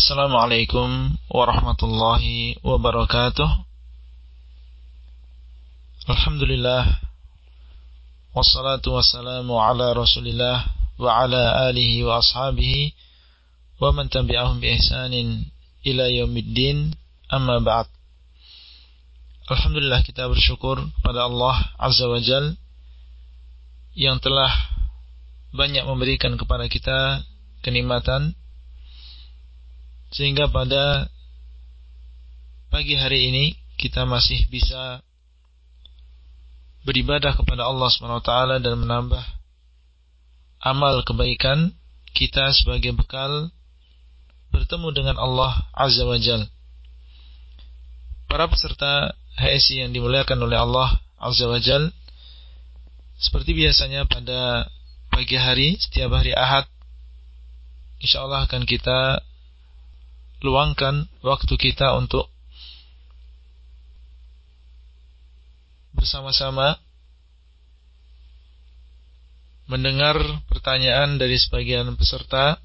Assalamualaikum warahmatullahi wabarakatuh. Alhamdulillah. Wassalatu wassalamu ala rasulillah Wa ala alihi wa ashabihi Wa man tabi'ahum bi ihsanin Ila yaumiddin. Amma ba'd. Alhamdulillah kita bersyukur pada Allah Azza wa Jal Yang telah banyak memberikan kepada kita kenikmatan sehingga pada pagi hari ini kita masih bisa beribadah kepada Allah SWT dan menambah amal kebaikan kita sebagai bekal bertemu dengan Allah Azza wa Jal. Para peserta HSI yang dimuliakan oleh Allah Azza wa Jal, seperti biasanya pada pagi hari, setiap hari Ahad, insya Allah akan kita luangkan waktu kita untuk bersama-sama mendengar pertanyaan dari sebagian peserta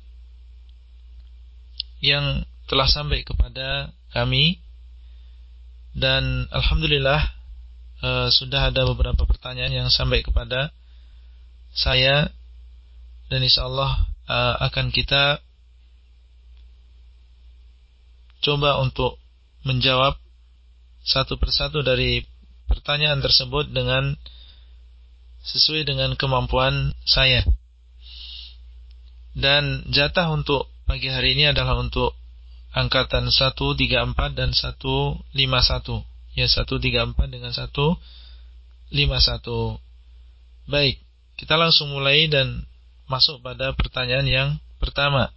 yang telah sampai kepada kami. Dan alhamdulillah uh, sudah ada beberapa pertanyaan yang sampai kepada saya. Dan insyaallah uh, akan kita coba untuk menjawab satu persatu dari pertanyaan tersebut dengan sesuai dengan kemampuan saya. Dan jatah untuk pagi hari ini adalah untuk angkatan 134 dan 151. Ya, 134 dengan 151. Baik, kita langsung mulai dan masuk pada pertanyaan yang pertama.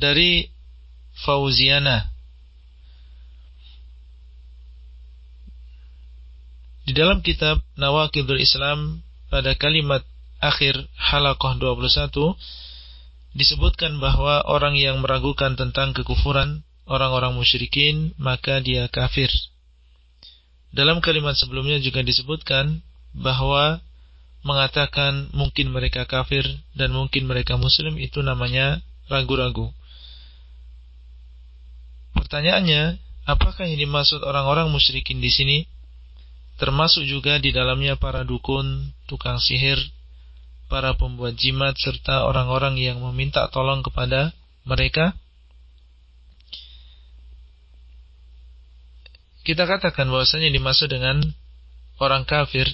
Dari Fauziana. Di dalam kitab Nawakidul Islam pada kalimat akhir halaqah 21 disebutkan bahwa orang yang meragukan tentang kekufuran orang-orang musyrikin maka dia kafir. Dalam kalimat sebelumnya juga disebutkan bahwa mengatakan mungkin mereka kafir dan mungkin mereka muslim itu namanya ragu-ragu. Pertanyaannya, apakah yang dimaksud orang-orang musyrikin di sini? Termasuk juga di dalamnya para dukun, tukang sihir, para pembuat jimat, serta orang-orang yang meminta tolong kepada mereka? Kita katakan bahwasanya dimaksud dengan orang kafir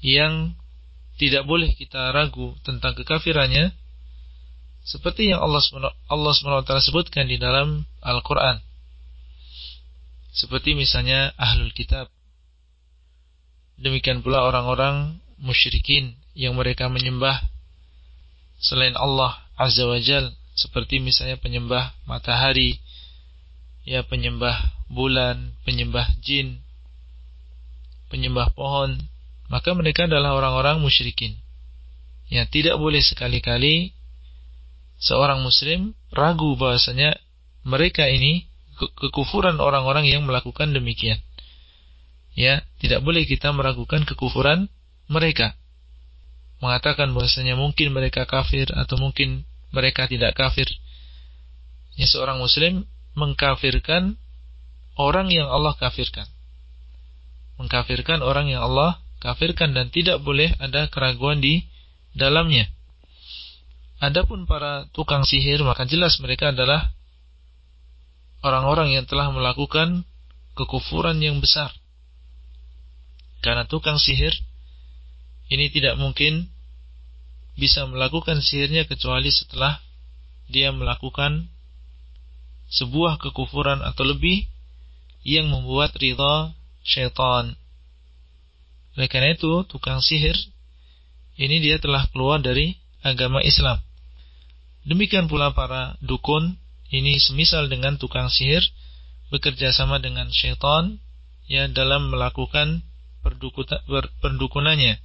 yang tidak boleh kita ragu tentang kekafirannya seperti yang Allah Allah SWT sebutkan di dalam Al-Quran. Seperti misalnya Ahlul Kitab. Demikian pula orang-orang musyrikin yang mereka menyembah selain Allah Azza wa Jal. Seperti misalnya penyembah matahari, ya penyembah bulan, penyembah jin, penyembah pohon. Maka mereka adalah orang-orang musyrikin. Ya tidak boleh sekali-kali seorang muslim ragu bahasanya mereka ini ke kekufuran orang-orang yang melakukan demikian. Ya, tidak boleh kita meragukan kekufuran mereka. Mengatakan bahasanya mungkin mereka kafir atau mungkin mereka tidak kafir. Ya, seorang muslim mengkafirkan orang yang Allah kafirkan. Mengkafirkan orang yang Allah kafirkan dan tidak boleh ada keraguan di dalamnya. Adapun para tukang sihir maka jelas mereka adalah orang-orang yang telah melakukan kekufuran yang besar. Karena tukang sihir ini tidak mungkin bisa melakukan sihirnya kecuali setelah dia melakukan sebuah kekufuran atau lebih yang membuat ridha syaitan. Oleh karena itu, tukang sihir ini dia telah keluar dari agama Islam. Demikian pula para dukun ini semisal dengan tukang sihir bekerja sama dengan syaitan ya dalam melakukan perdukunannya.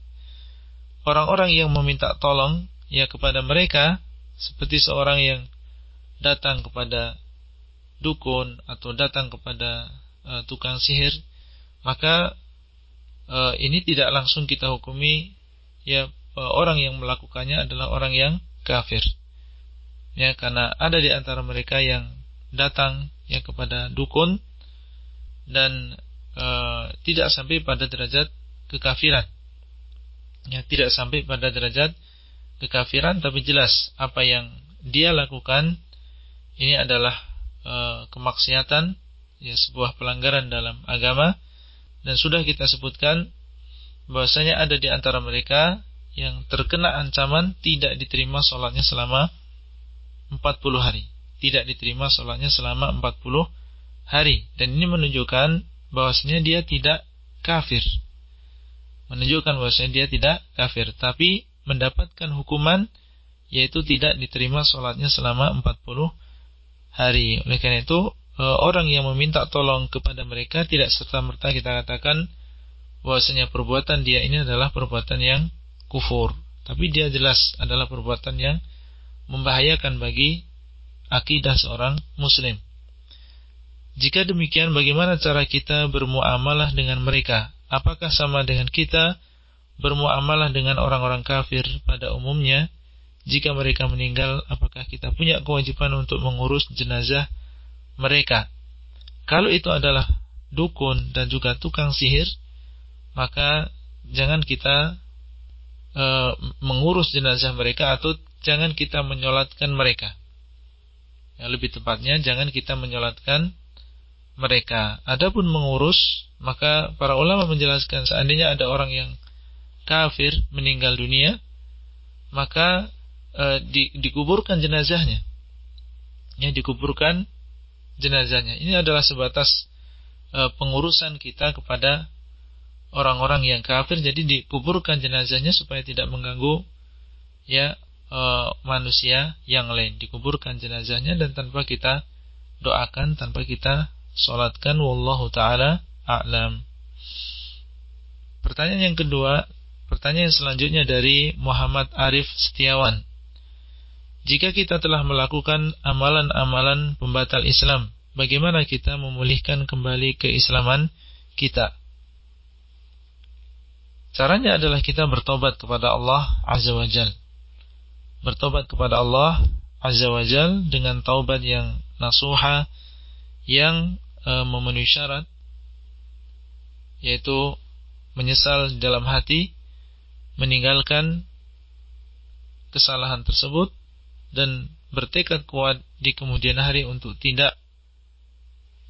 Orang-orang yang meminta tolong ya kepada mereka seperti seorang yang datang kepada dukun atau datang kepada uh, tukang sihir maka uh, ini tidak langsung kita hukumi ya orang yang melakukannya adalah orang yang kafir. Ya, karena ada di antara mereka yang datang ya kepada dukun dan e, tidak sampai pada derajat kekafiran. Ya, tidak sampai pada derajat kekafiran tapi jelas apa yang dia lakukan ini adalah e, kemaksiatan ya sebuah pelanggaran dalam agama dan sudah kita sebutkan bahwasanya ada di antara mereka yang terkena ancaman tidak diterima sholatnya selama 40 hari. Tidak diterima sholatnya selama 40 hari. Dan ini menunjukkan bahwasanya dia tidak kafir. Menunjukkan bahwasanya dia tidak kafir. Tapi mendapatkan hukuman yaitu tidak diterima sholatnya selama 40 hari. Oleh karena itu e, orang yang meminta tolong kepada mereka tidak serta merta kita katakan bahwasanya perbuatan dia ini adalah perbuatan yang kufur, tapi dia jelas adalah perbuatan yang membahayakan bagi akidah seorang muslim. Jika demikian bagaimana cara kita bermuamalah dengan mereka? Apakah sama dengan kita bermuamalah dengan orang-orang kafir pada umumnya, jika mereka meninggal, apakah kita punya kewajiban untuk mengurus jenazah mereka? Kalau itu adalah dukun dan juga tukang sihir, maka jangan kita e, mengurus jenazah mereka atau jangan kita menyolatkan mereka. Yang lebih tepatnya, jangan kita menyolatkan mereka. Adapun mengurus, maka para ulama menjelaskan seandainya ada orang yang kafir meninggal dunia, maka e, di, dikuburkan jenazahnya. Ya, dikuburkan jenazahnya. Ini adalah sebatas e, pengurusan kita kepada orang-orang yang kafir, jadi dikuburkan jenazahnya supaya tidak mengganggu ya e, manusia yang lain. Dikuburkan jenazahnya dan tanpa kita doakan, tanpa kita sholatkan. Wallahu taala a'lam. Pertanyaan yang kedua, Pertanyaan selanjutnya dari Muhammad Arif Setiawan. Jika kita telah melakukan amalan-amalan pembatal Islam, bagaimana kita memulihkan kembali keislaman kita? Caranya adalah kita bertobat kepada Allah Azza wa Jal. Bertobat kepada Allah Azza wa Jal dengan taubat yang nasuha, yang e, memenuhi syarat, yaitu menyesal dalam hati, meninggalkan kesalahan tersebut dan bertekad kuat di kemudian hari untuk tidak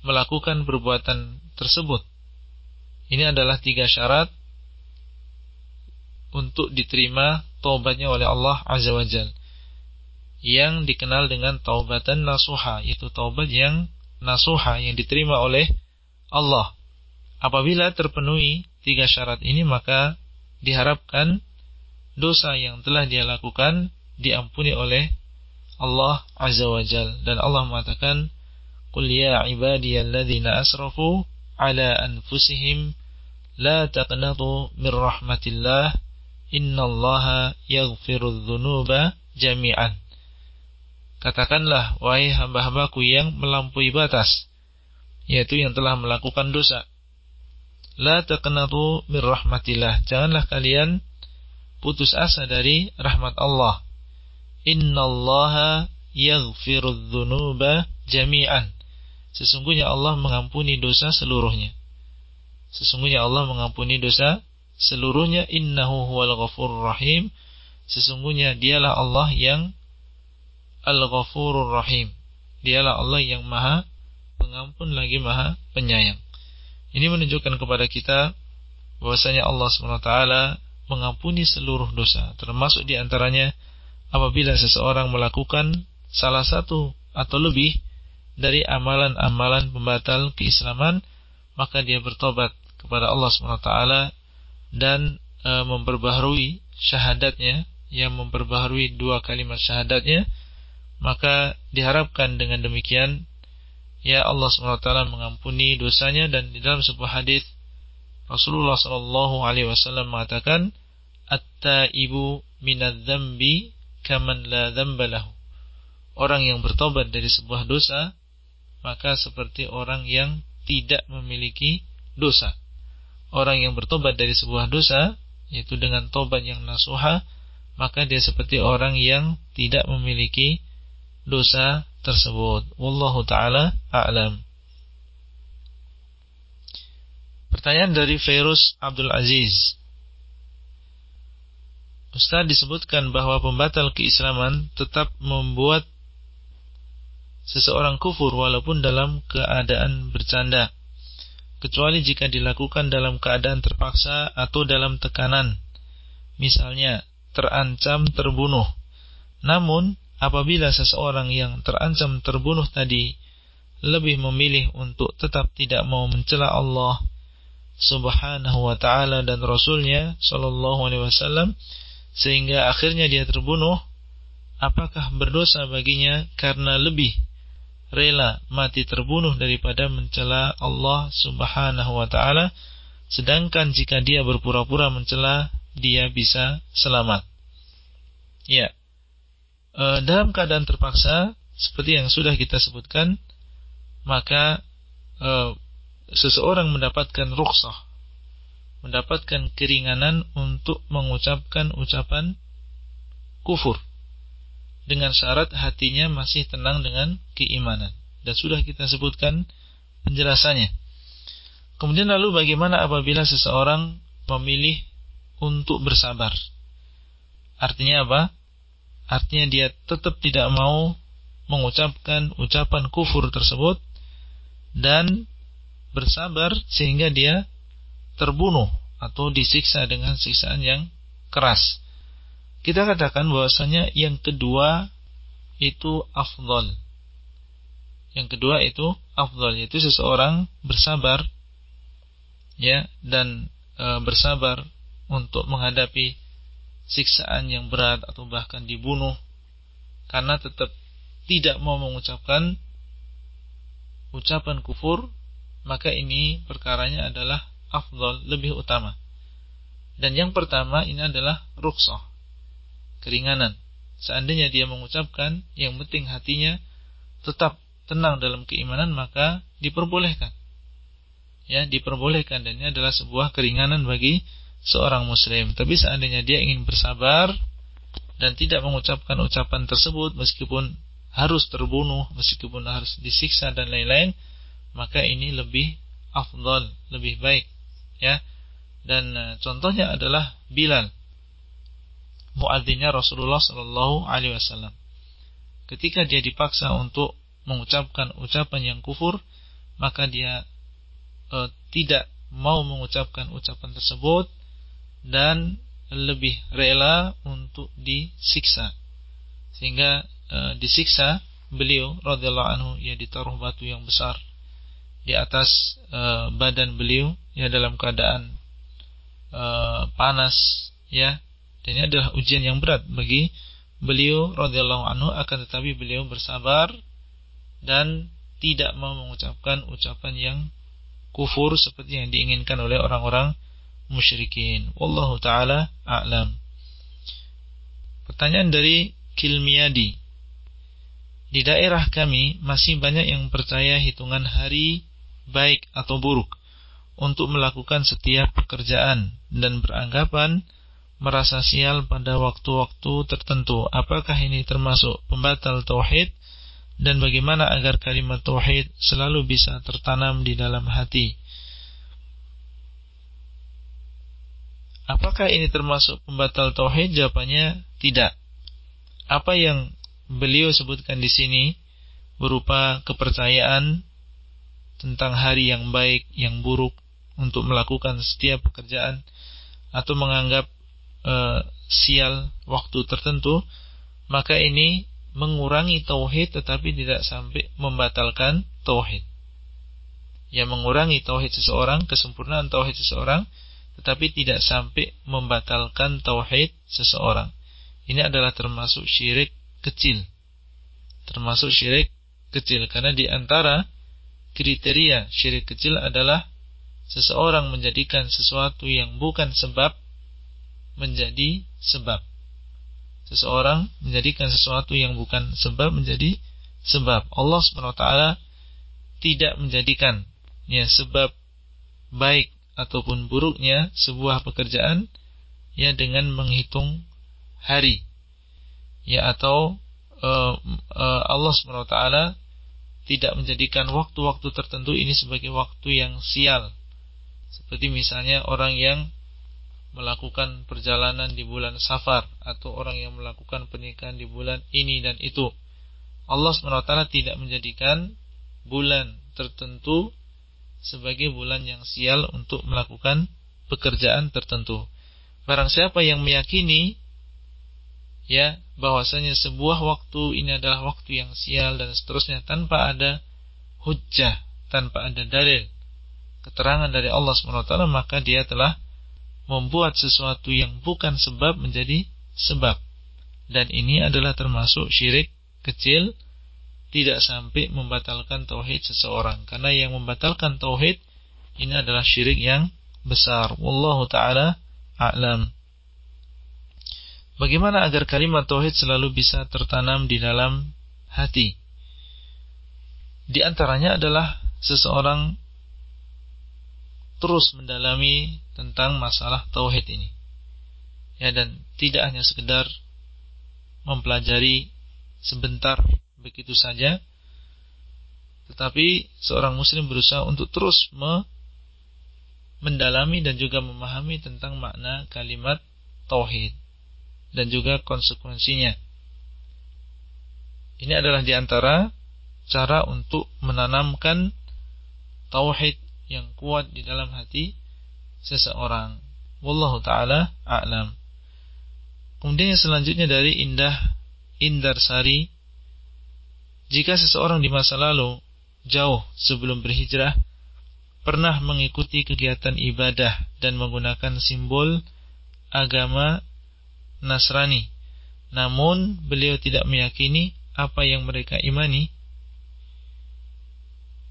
melakukan perbuatan tersebut. Ini adalah tiga syarat untuk diterima taubatnya oleh Allah Azza wa Jal. Yang dikenal dengan taubatan nasuha yaitu taubat yang nasuha yang diterima oleh Allah. Apabila terpenuhi tiga syarat ini maka diharapkan dosa yang telah dia lakukan diampuni oleh Allah Azza wa Jal. Dan Allah mengatakan Qul ya ibadiyalladzina asrafu ala anfusihim la taqnatu min rahmatillah innallaha yaghfirudz dzunuba jami'an Katakanlah wahai hamba-hambaku yang melampaui batas yaitu yang telah melakukan dosa La taqnatu min rahmatillah. Janganlah kalian putus asa dari rahmat Allah. Innallaha yaghfirudz dzunuba jami'an. Sesungguhnya Allah mengampuni dosa seluruhnya. Sesungguhnya Allah mengampuni dosa seluruhnya. Innahu huwal ghafurur rahim. Sesungguhnya dialah Allah yang Al-Ghafurur Rahim. Dialah Allah yang Maha Pengampun lagi Maha Penyayang. Ini menunjukkan kepada kita bahwasanya Allah SWT mengampuni seluruh dosa, termasuk di antaranya apabila seseorang melakukan salah satu atau lebih dari amalan-amalan pembatal keislaman, maka dia bertobat kepada Allah SWT dan e, memperbaharui syahadatnya, yang memperbaharui dua kalimat syahadatnya, maka diharapkan dengan demikian ya Allah SWT mengampuni dosanya dan di dalam sebuah hadis Rasulullah Shallallahu Alaihi Wasallam mengatakan at-taibu minadz-dzambi kaman la dzambalahu orang yang bertobat dari sebuah dosa maka seperti orang yang tidak memiliki dosa orang yang bertobat dari sebuah dosa yaitu dengan tobat yang nasuha maka dia seperti orang yang tidak memiliki dosa tersebut. Wallahu taala a'lam. Pertanyaan dari Ferus Abdul Aziz. Ustaz disebutkan bahwa pembatal keislaman tetap membuat seseorang kufur walaupun dalam keadaan bercanda kecuali jika dilakukan dalam keadaan terpaksa atau dalam tekanan. Misalnya terancam terbunuh. Namun apabila seseorang yang terancam terbunuh tadi lebih memilih untuk tetap tidak mau mencela Allah Subhanahu wa taala dan rasulnya sallallahu alaihi wasallam sehingga akhirnya dia terbunuh apakah berdosa baginya karena lebih rela mati terbunuh daripada mencela Allah Subhanahu wa taala sedangkan jika dia berpura-pura mencela dia bisa selamat. Ya. E, dalam keadaan terpaksa seperti yang sudah kita sebutkan maka e, seseorang mendapatkan rukhsah mendapatkan keringanan untuk mengucapkan ucapan kufur dengan syarat hatinya masih tenang dengan keimanan. Dan sudah kita sebutkan penjelasannya. Kemudian lalu bagaimana apabila seseorang memilih untuk bersabar? Artinya apa? Artinya dia tetap tidak mau mengucapkan ucapan kufur tersebut dan bersabar sehingga dia terbunuh atau disiksa dengan siksaan yang keras kita katakan bahwasanya yang kedua itu afdol. Yang kedua itu afdol yaitu seseorang bersabar ya dan e, bersabar untuk menghadapi siksaan yang berat atau bahkan dibunuh karena tetap tidak mau mengucapkan ucapan kufur maka ini perkaranya adalah afdol lebih utama dan yang pertama ini adalah rukhsah keringanan. Seandainya dia mengucapkan, yang penting hatinya tetap tenang dalam keimanan, maka diperbolehkan. Ya, diperbolehkan dan ini adalah sebuah keringanan bagi seorang muslim. Tapi seandainya dia ingin bersabar dan tidak mengucapkan ucapan tersebut meskipun harus terbunuh, meskipun harus disiksa dan lain-lain, maka ini lebih afdal, lebih baik. Ya. Dan e, contohnya adalah Bilal muadzinnya Rasulullah Shallallahu Alaihi Wasallam. Ketika dia dipaksa untuk mengucapkan ucapan yang kufur, maka dia e, tidak mau mengucapkan ucapan tersebut dan lebih rela untuk disiksa. Sehingga e, disiksa beliau radhiyallahu anhu ya ditaruh batu yang besar di atas e, badan beliau ya dalam keadaan e, panas ya dan ini adalah ujian yang berat bagi beliau radhiyallahu anhu akan tetapi beliau bersabar dan tidak mau mengucapkan ucapan yang kufur seperti yang diinginkan oleh orang-orang musyrikin. Wallahu taala a'lam. Pertanyaan dari Kilmiadi. Di daerah kami masih banyak yang percaya hitungan hari baik atau buruk untuk melakukan setiap pekerjaan dan beranggapan merasa sial pada waktu-waktu tertentu. Apakah ini termasuk pembatal tauhid dan bagaimana agar kalimat tauhid selalu bisa tertanam di dalam hati? Apakah ini termasuk pembatal tauhid? Jawabannya tidak. Apa yang beliau sebutkan di sini berupa kepercayaan tentang hari yang baik, yang buruk untuk melakukan setiap pekerjaan atau menganggap e, sial waktu tertentu, maka ini mengurangi tauhid tetapi tidak sampai membatalkan tauhid. Ya mengurangi tauhid seseorang, kesempurnaan tauhid seseorang, tetapi tidak sampai membatalkan tauhid seseorang. Ini adalah termasuk syirik kecil. Termasuk syirik kecil karena di antara kriteria syirik kecil adalah seseorang menjadikan sesuatu yang bukan sebab menjadi sebab. Seseorang menjadikan sesuatu yang bukan sebab menjadi sebab. Allah SWT tidak menjadikan ya sebab baik ataupun buruknya sebuah pekerjaan ya dengan menghitung hari ya atau uh, uh, Allah SWT tidak menjadikan waktu-waktu tertentu ini sebagai waktu yang sial. Seperti misalnya orang yang melakukan perjalanan di bulan safar atau orang yang melakukan pernikahan di bulan ini dan itu. Allah SWT tidak menjadikan bulan tertentu sebagai bulan yang sial untuk melakukan pekerjaan tertentu. Barang siapa yang meyakini ya bahwasanya sebuah waktu ini adalah waktu yang sial dan seterusnya tanpa ada hujjah, tanpa ada dalil keterangan dari Allah SWT maka dia telah membuat sesuatu yang bukan sebab menjadi sebab. Dan ini adalah termasuk syirik kecil tidak sampai membatalkan tauhid seseorang karena yang membatalkan tauhid ini adalah syirik yang besar. Wallahu taala a'lam. Bagaimana agar kalimat tauhid selalu bisa tertanam di dalam hati? Di antaranya adalah seseorang terus mendalami tentang masalah tauhid ini. Ya dan tidak hanya sekedar mempelajari sebentar begitu saja, tetapi seorang muslim berusaha untuk terus me mendalami dan juga memahami tentang makna kalimat tauhid dan juga konsekuensinya. Ini adalah di antara cara untuk menanamkan tauhid yang kuat di dalam hati seseorang. Wallahu taala a'lam. Kemudian yang selanjutnya dari Indah Indar Sari jika seseorang di masa lalu jauh sebelum berhijrah pernah mengikuti kegiatan ibadah dan menggunakan simbol agama Nasrani. Namun beliau tidak meyakini apa yang mereka imani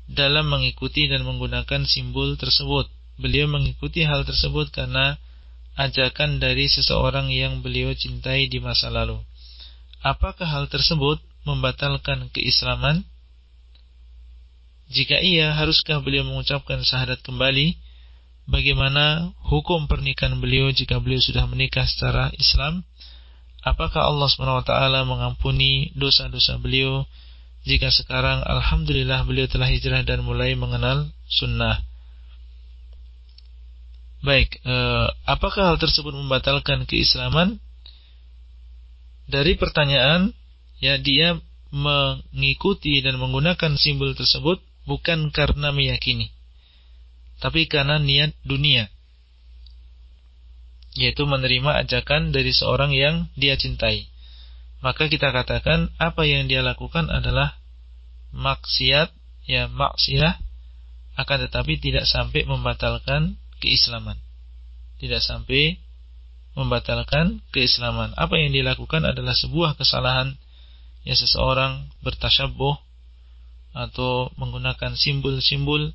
dalam mengikuti dan menggunakan simbol tersebut. Beliau mengikuti hal tersebut karena ajakan dari seseorang yang beliau cintai di masa lalu. Apakah hal tersebut membatalkan keislaman? Jika iya, haruskah beliau mengucapkan syahadat kembali? bagaimana hukum pernikahan beliau jika beliau sudah menikah secara Islam? Apakah Allah SWT mengampuni dosa-dosa beliau jika sekarang Alhamdulillah beliau telah hijrah dan mulai mengenal sunnah? Baik, eh, apakah hal tersebut membatalkan keislaman? Dari pertanyaan, ya dia mengikuti dan menggunakan simbol tersebut bukan karena meyakini tapi karena niat dunia yaitu menerima ajakan dari seorang yang dia cintai maka kita katakan apa yang dia lakukan adalah maksiat ya maksiat akan tetapi tidak sampai membatalkan keislaman. Tidak sampai membatalkan keislaman. Apa yang dilakukan adalah sebuah kesalahan ya seseorang bertasyabuh atau menggunakan simbol-simbol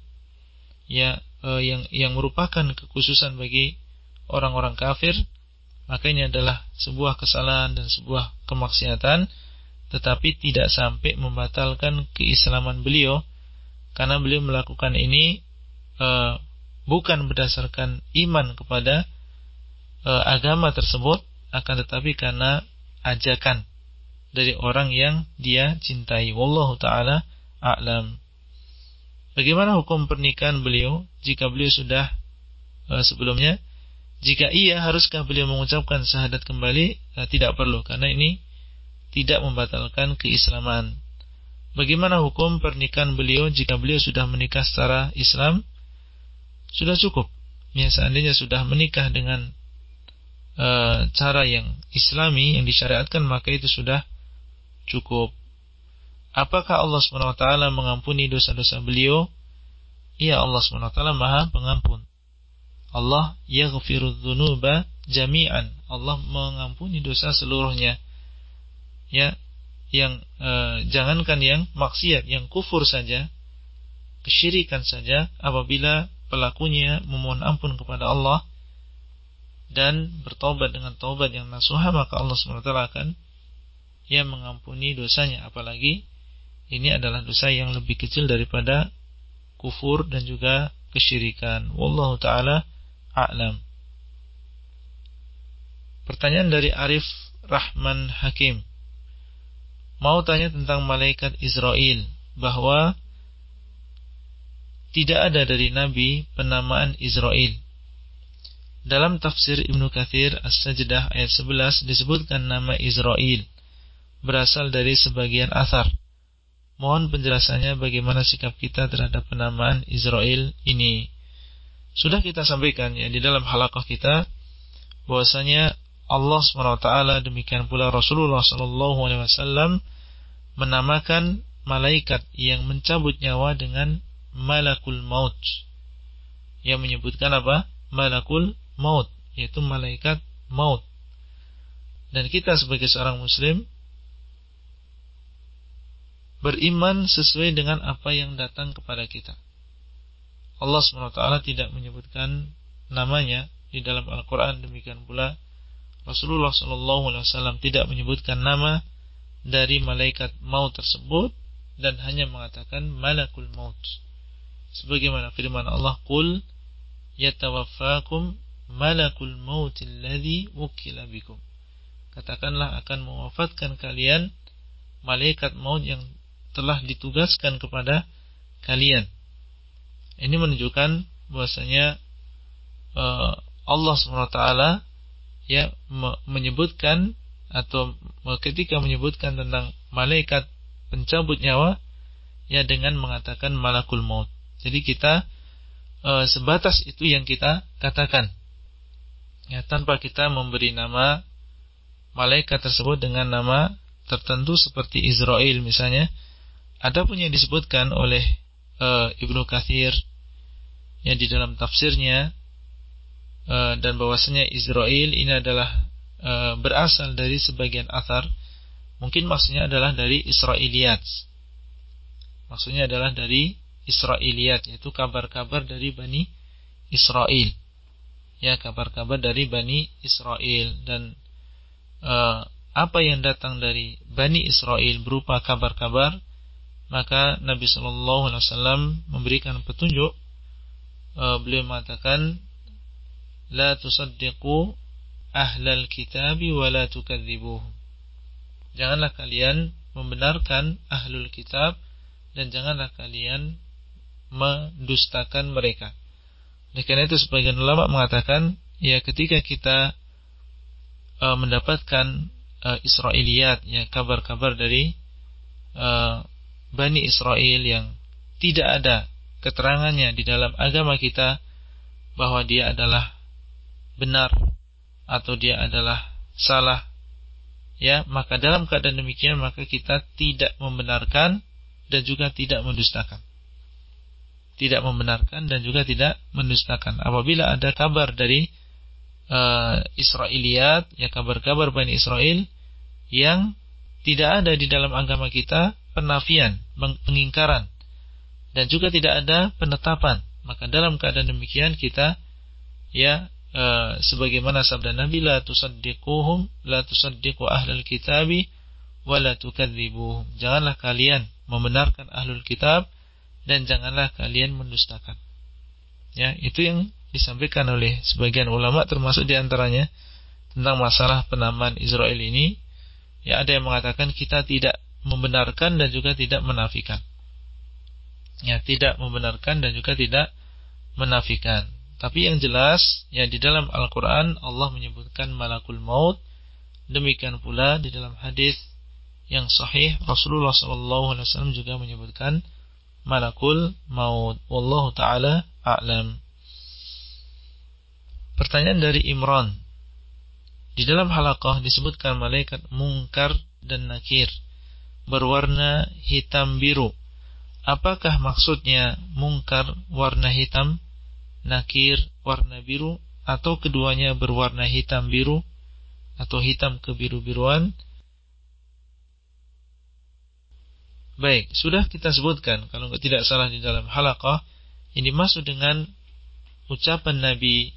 ya uh, yang yang merupakan kekhususan bagi orang-orang kafir, maka ini adalah sebuah kesalahan dan sebuah kemaksiatan, tetapi tidak sampai membatalkan keislaman beliau, karena beliau melakukan ini uh, bukan berdasarkan iman kepada uh, agama tersebut, akan tetapi karena ajakan dari orang yang dia cintai. Wallahu taala a'lam. Bagaimana hukum pernikahan beliau jika beliau sudah uh, sebelumnya? Jika iya, haruskah beliau mengucapkan syahadat kembali? Nah, tidak perlu, karena ini tidak membatalkan keislaman. Bagaimana hukum pernikahan beliau jika beliau sudah menikah secara Islam? Sudah cukup. Ya, seandainya sudah menikah dengan uh, cara yang islami, yang disyariatkan, maka itu sudah cukup. Apakah Allah SWT mengampuni dosa-dosa beliau? Iya Allah SWT maha pengampun. Allah yaghfiru dhunuba jami'an. Allah mengampuni dosa seluruhnya. Ya, yang eh, jangankan yang maksiat, yang kufur saja, kesyirikan saja apabila pelakunya memohon ampun kepada Allah dan bertobat dengan taubat yang nasuha maka Allah SWT akan ya mengampuni dosanya apalagi ini adalah dosa yang lebih kecil daripada kufur dan juga kesyirikan. Wallahu taala a'lam. Pertanyaan dari Arif Rahman Hakim. Mau tanya tentang malaikat Israel bahwa tidak ada dari Nabi penamaan Israel. Dalam tafsir Ibnu Kathir As-Sajdah ayat 11 disebutkan nama Israel berasal dari sebagian asar. Mohon penjelasannya bagaimana sikap kita terhadap penamaan Israel ini. Sudah kita sampaikan ya di dalam halakah kita bahwasanya Allah SWT demikian pula Rasulullah SAW menamakan malaikat yang mencabut nyawa dengan malakul maut. Yang menyebutkan apa? Malakul maut, yaitu malaikat maut. Dan kita sebagai seorang muslim beriman sesuai dengan apa yang datang kepada kita. Allah SWT tidak menyebutkan namanya di dalam Al-Quran demikian pula Rasulullah SAW tidak menyebutkan nama dari malaikat maut tersebut dan hanya mengatakan malakul maut. Sebagaimana firman Allah, "Qul yatawaffakum malakul maut alladhi wukila bikum." Katakanlah akan mewafatkan kalian malaikat maut yang telah ditugaskan kepada kalian. Ini menunjukkan bahwasanya uh, Allah SWT ya menyebutkan atau ketika menyebutkan tentang malaikat pencabut nyawa ya dengan mengatakan malakul maut. Jadi kita uh, sebatas itu yang kita katakan. Ya tanpa kita memberi nama malaikat tersebut dengan nama tertentu seperti Israel misalnya Adapun yang disebutkan oleh uh, Ibnu Kathir yang di dalam tafsirnya uh, dan bahwasanya Israel ini adalah uh, berasal dari sebagian athar. Mungkin maksudnya adalah dari Israiliyat maksudnya adalah dari Israiliyat yaitu kabar-kabar dari Bani Israel. Ya kabar-kabar dari Bani Israel. Dan uh, apa yang datang dari Bani Israel berupa kabar-kabar maka Nabi Shallallahu Alaihi Wasallam memberikan petunjuk. Beliau mengatakan, la tusaddiqu ahlal kitabi wa la. Janganlah kalian membenarkan ahlul kitab dan janganlah kalian mendustakan mereka. Oleh karena itu sebagian ulama mengatakan ya ketika kita e, mendapatkan e, Israiliyat ya kabar-kabar dari e, Bani Israel yang tidak ada keterangannya di dalam agama kita bahwa dia adalah benar atau dia adalah salah ya maka dalam keadaan demikian maka kita tidak membenarkan dan juga tidak mendustakan tidak membenarkan dan juga tidak mendustakan apabila ada kabar dari uh, Israiliyat ya kabar-kabar Bani Israel yang tidak ada di dalam agama kita penafian, pengingkaran dan juga tidak ada penetapan. Maka dalam keadaan demikian kita ya e, sebagaimana sabda Nabi la tusaddiquhum la tusaddiqu ahlul kitabi wa la tukadzibuhum. Janganlah kalian membenarkan ahlul kitab dan janganlah kalian mendustakan. Ya, itu yang disampaikan oleh sebagian ulama termasuk di antaranya tentang masalah penamaan Israel ini. Ya, ada yang mengatakan kita tidak membenarkan dan juga tidak menafikan. Ya, tidak membenarkan dan juga tidak menafikan. Tapi yang jelas, ya di dalam Al-Quran Allah menyebutkan malakul maut. Demikian pula di dalam hadis yang sahih Rasulullah SAW juga menyebutkan malakul maut. Wallahu taala a'lam. Pertanyaan dari Imran. Di dalam halaqah disebutkan malaikat mungkar dan nakir berwarna hitam biru. Apakah maksudnya mungkar warna hitam, nakir warna biru, atau keduanya berwarna hitam biru, atau hitam kebiru-biruan? Baik, sudah kita sebutkan kalau tidak salah di dalam halaqah ini masuk dengan ucapan Nabi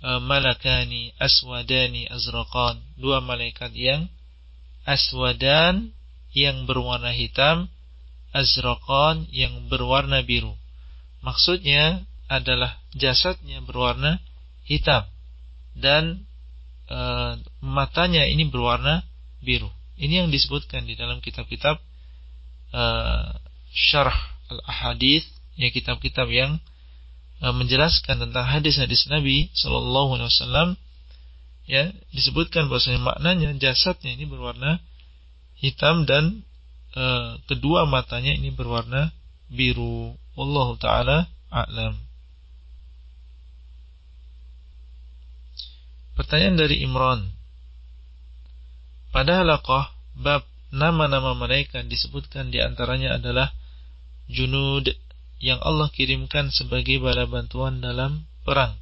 e, malakani aswadani azraqan dua malaikat yang aswadan yang berwarna hitam, azraqan yang berwarna biru. Maksudnya adalah jasadnya berwarna hitam dan e, matanya ini berwarna biru. Ini yang disebutkan di dalam kitab-kitab uh, syarh al-ahadith, ya kitab-kitab yang uh, menjelaskan tentang hadis-hadis Nabi Shallallahu Alaihi Wasallam, ya disebutkan bahwasanya maknanya jasadnya ini berwarna hitam dan uh, kedua matanya ini berwarna biru. Allah taala a'lam. Pertanyaan dari Imran. Pada halaqah bab nama-nama mereka disebutkan di antaranya adalah junud yang Allah kirimkan sebagai bala bantuan dalam perang.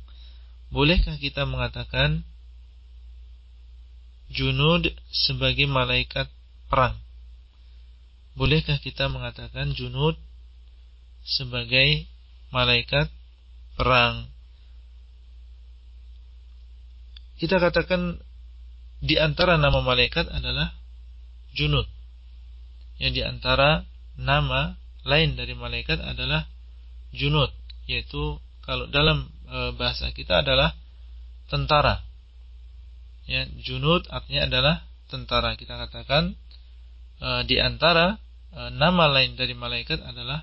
Bolehkah kita mengatakan junud sebagai malaikat perang? Bolehkah kita mengatakan junud sebagai malaikat perang? Kita katakan di antara nama malaikat adalah junud. Yang di antara nama lain dari malaikat adalah junud, yaitu kalau dalam e, bahasa kita adalah tentara. Ya, junud artinya adalah tentara. Kita katakan e, di antara e, nama lain dari malaikat adalah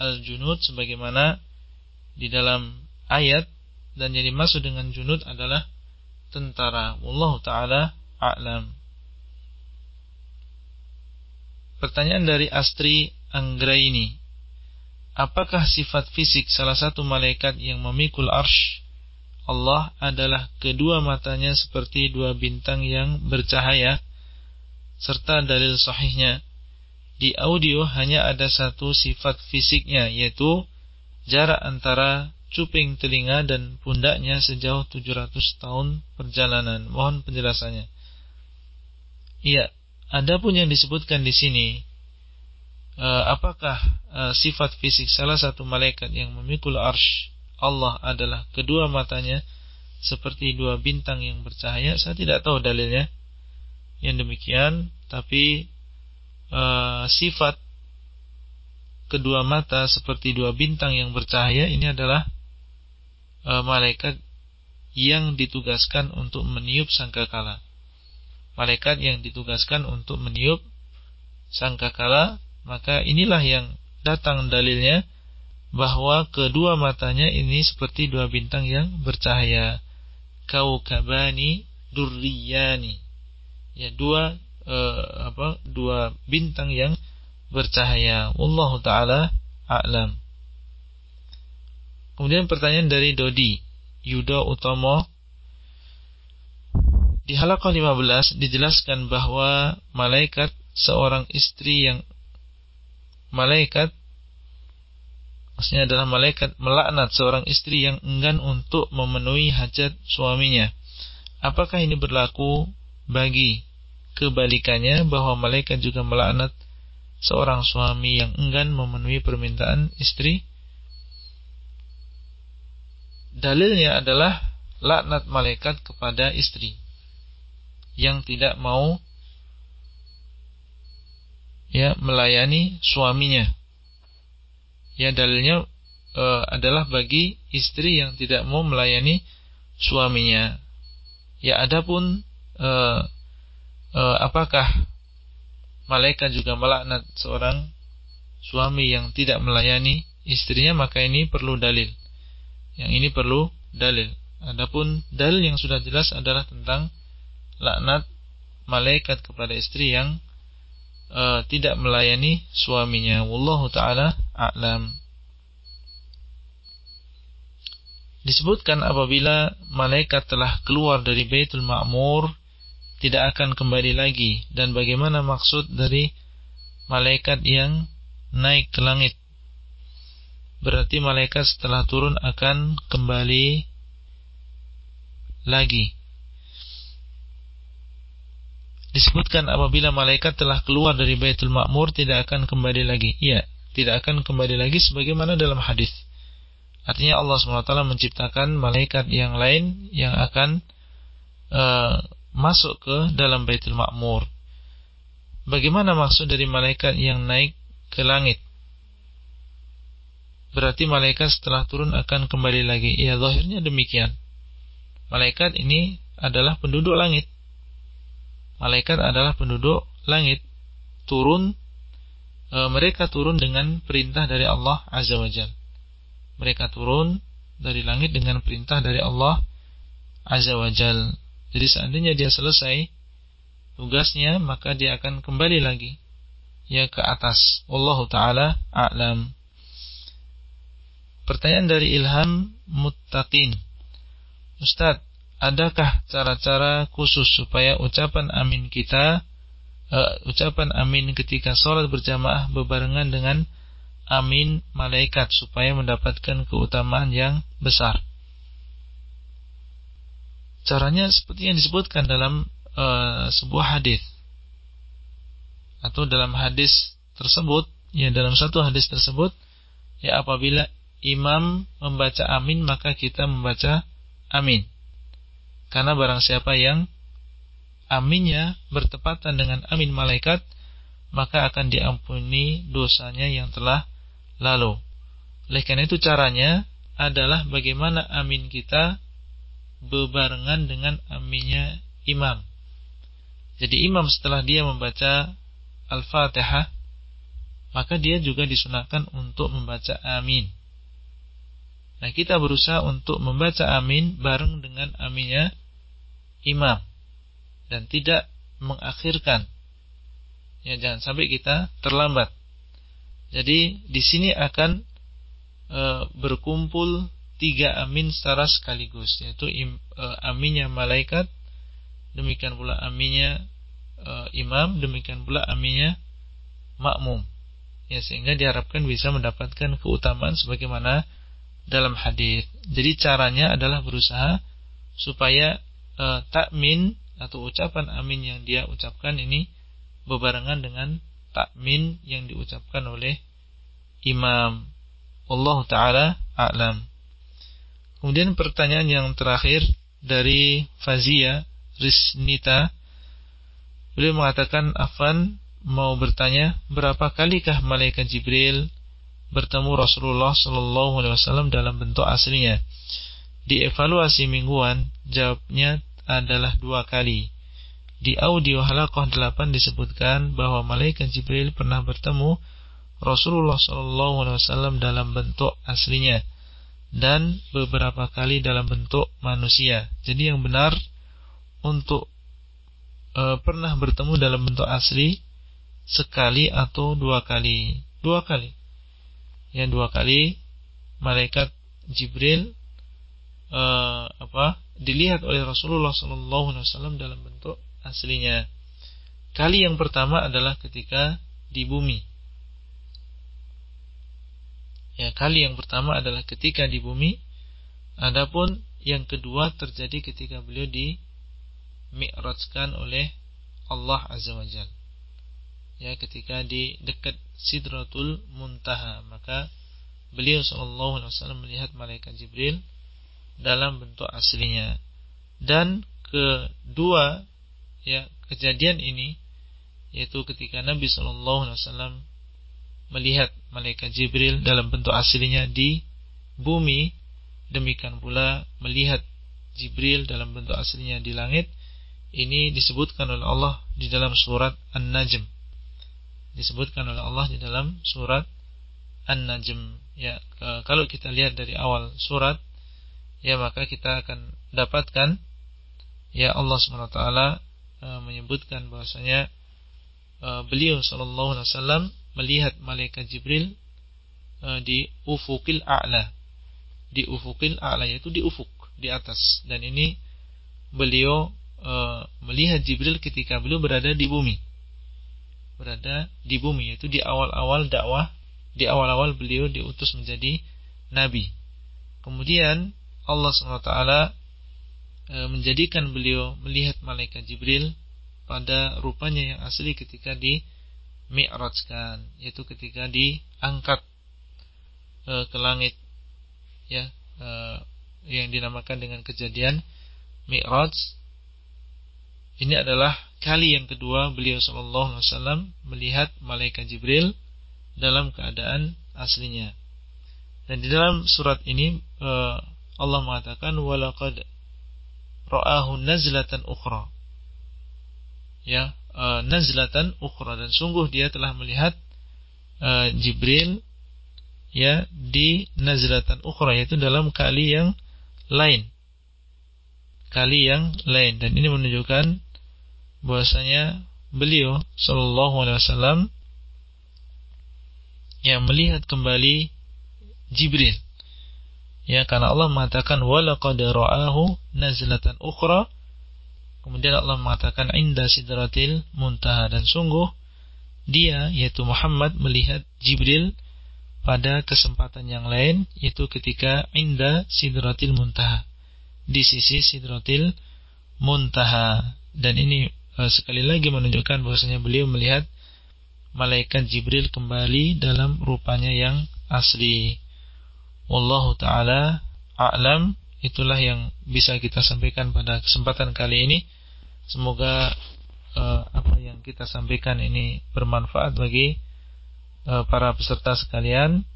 al-junud sebagaimana di dalam ayat dan yang dimaksud dengan junud adalah tentara. Allah taala a'lam. Pertanyaan dari Astri Anggraini. Apakah sifat fisik salah satu malaikat yang memikul arsh Allah adalah kedua matanya seperti dua bintang yang bercahaya serta dalil sahihnya. Di audio hanya ada satu sifat fisiknya yaitu jarak antara cuping telinga dan pundaknya sejauh 700 tahun perjalanan. Mohon penjelasannya. Iya, ada pun yang disebutkan di sini eh, apakah eh, sifat fisik salah satu malaikat yang memikul arsh Allah adalah kedua matanya seperti dua bintang yang bercahaya? Saya tidak tahu dalilnya. Yang demikian, tapi uh, sifat kedua mata seperti dua bintang yang bercahaya ini adalah e, malaikat yang ditugaskan untuk meniup sangkakala. Malaikat yang ditugaskan untuk meniup sangkakala, maka inilah yang datang dalilnya bahwa kedua matanya ini seperti dua bintang yang bercahaya. Kaukabani durriyani. Ya, dua e, apa? Dua bintang yang bercahaya. Allah taala a'lam. Kemudian pertanyaan dari Dodi Yudo Utomo Di halakoh 15 dijelaskan bahwa malaikat seorang istri yang malaikat maksudnya adalah malaikat melaknat seorang istri yang enggan untuk memenuhi hajat suaminya. Apakah ini berlaku bagi kebalikannya bahwa malaikat juga melaknat seorang suami yang enggan memenuhi permintaan istri? Dalilnya adalah laknat malaikat kepada istri yang tidak mau ya melayani suaminya. Ya dalilnya e, adalah bagi istri yang tidak mau melayani suaminya. Ya adapun e, e, apakah malaikat juga melaknat seorang suami yang tidak melayani istrinya maka ini perlu dalil. Yang ini perlu dalil. Adapun dalil yang sudah jelas adalah tentang laknat malaikat kepada istri yang uh, tidak melayani suaminya. Wallahu taala a'lam. Disebutkan apabila malaikat telah keluar dari Baitul Ma'mur tidak akan kembali lagi dan bagaimana maksud dari malaikat yang naik ke langit berarti malaikat setelah turun akan kembali lagi. Disebutkan apabila malaikat telah keluar dari Baitul Ma'mur tidak akan kembali lagi. Iya, tidak akan kembali lagi sebagaimana dalam hadis. Artinya Allah SWT menciptakan malaikat yang lain yang akan uh, masuk ke dalam Baitul Ma'mur. Bagaimana maksud dari malaikat yang naik ke langit? Berarti malaikat setelah turun akan kembali lagi. Ya, zahirnya demikian. Malaikat ini adalah penduduk langit. malaikat adalah penduduk langit turun e, mereka turun dengan perintah dari Allah Azza wa Jal. Mereka turun dari langit dengan perintah dari Allah Azza wa Jal. Jadi seandainya dia selesai tugasnya, maka dia akan kembali lagi ya ke atas. Allah taala a'lam. Pertanyaan dari Ilham Muttaqin. Ustadz, adakah cara-cara khusus supaya ucapan amin kita uh, ucapan amin ketika sholat berjamaah bebarengan dengan amin malaikat supaya mendapatkan keutamaan yang besar. Caranya seperti yang disebutkan dalam uh, sebuah hadis atau dalam hadis tersebut, ya dalam satu hadis tersebut, ya apabila imam membaca amin maka kita membaca amin. Karena barang siapa yang aminnya bertepatan dengan amin malaikat, maka akan diampuni dosanya yang telah lalu. Oleh karena itu caranya adalah bagaimana amin kita bebarengan dengan aminnya imam. Jadi imam setelah dia membaca Al-Fatihah, maka dia juga disunahkan untuk membaca amin. Nah kita berusaha untuk membaca amin bareng dengan aminnya imam dan tidak mengakhirkan. Ya jangan sampai kita terlambat. Jadi di sini akan e, berkumpul tiga amin secara sekaligus yaitu im, e, aminnya malaikat, demikian pula aminnya e, imam, demikian pula aminnya makmum. Ya sehingga diharapkan bisa mendapatkan keutamaan sebagaimana dalam hadis. Jadi caranya adalah berusaha supaya e, takmin atau ucapan amin yang dia ucapkan ini berbarengan dengan takmin yang diucapkan oleh imam. Allah taala a'lam. Kemudian pertanyaan yang terakhir dari Fazia Risnita Beliau mengatakan Afan mau bertanya berapa kalikah malaikat Jibril bertemu Rasulullah Shallallahu Alaihi Wasallam dalam bentuk aslinya. Di evaluasi mingguan jawabnya adalah dua kali. Di audio halakoh 8 disebutkan bahwa malaikat Jibril pernah bertemu Rasulullah SAW dalam bentuk aslinya dan beberapa kali dalam bentuk manusia. Jadi yang benar untuk e, pernah bertemu dalam bentuk asli sekali atau dua kali. Dua kali. Yang dua kali malaikat Jibril e, apa dilihat oleh Rasulullah SAW dalam bentuk aslinya. Kali yang pertama adalah ketika di bumi. Ya, kali yang pertama adalah ketika di bumi. Adapun yang kedua terjadi ketika beliau di mi'rajkan oleh Allah Azza wa Jal. Ya, ketika di dekat Sidratul Muntaha, maka beliau sallallahu alaihi melihat malaikat Jibril dalam bentuk aslinya. Dan kedua ya kejadian ini yaitu ketika Nabi Shallallahu Alaihi melihat malaikat Jibril dalam bentuk aslinya di bumi, demikian pula melihat Jibril dalam bentuk aslinya di langit. Ini disebutkan oleh Allah di dalam surat An-Najm. Disebutkan oleh Allah di dalam surat An-Najm. Ya, kalau kita lihat dari awal surat ya maka kita akan dapatkan ya Allah SWT e, menyebutkan bahwasanya e, beliau sallallahu alaihi wasallam melihat malaikat Jibril e, di ufukil a'la. Di ufukil a'la yaitu di ufuk di atas. Dan ini beliau melihat Jibril ketika beliau berada di bumi berada di bumi yaitu di awal-awal dakwah di awal-awal beliau diutus menjadi nabi. Kemudian Allah SWT e, menjadikan beliau melihat malaikat Jibril pada rupanya yang asli ketika di mi'rajkan yaitu ketika diangkat e, ke langit ya e, yang dinamakan dengan kejadian mi'raj ini adalah kali yang kedua beliau sallallahu alaihi wasallam melihat malaikat Jibril dalam keadaan aslinya. Dan di dalam surat ini Allah mengatakan walaqad ra'ahu nazlatan ukhra. ya uh, nazlatan ukhra dan sungguh dia telah melihat uh, Jibril ya di nazlatan ukhra yaitu dalam kali yang lain kali yang lain dan ini menunjukkan bahwasanya beliau sallallahu alaihi wasallam yang melihat kembali Jibril. Ya karena Allah mengatakan walaqad ra'ahu nazlatan ukhra. Kemudian Allah mengatakan inda sidratil muntaha. Dan sungguh dia yaitu Muhammad melihat Jibril pada kesempatan yang lain yaitu ketika inda sidratil muntaha. Di sisi sidratil muntaha. Dan ini sekali lagi menunjukkan bahwasanya beliau melihat malaikat Jibril kembali dalam rupanya yang asli wallahu taala a'lam itulah yang bisa kita sampaikan pada kesempatan kali ini semoga e, apa yang kita sampaikan ini bermanfaat bagi Eh, para peserta sekalian.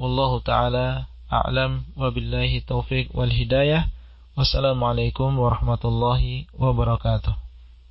Wallahu taala a'lam wa billahi taufik wal hidayah. Wassalamualaikum warahmatullahi wabarakatuh.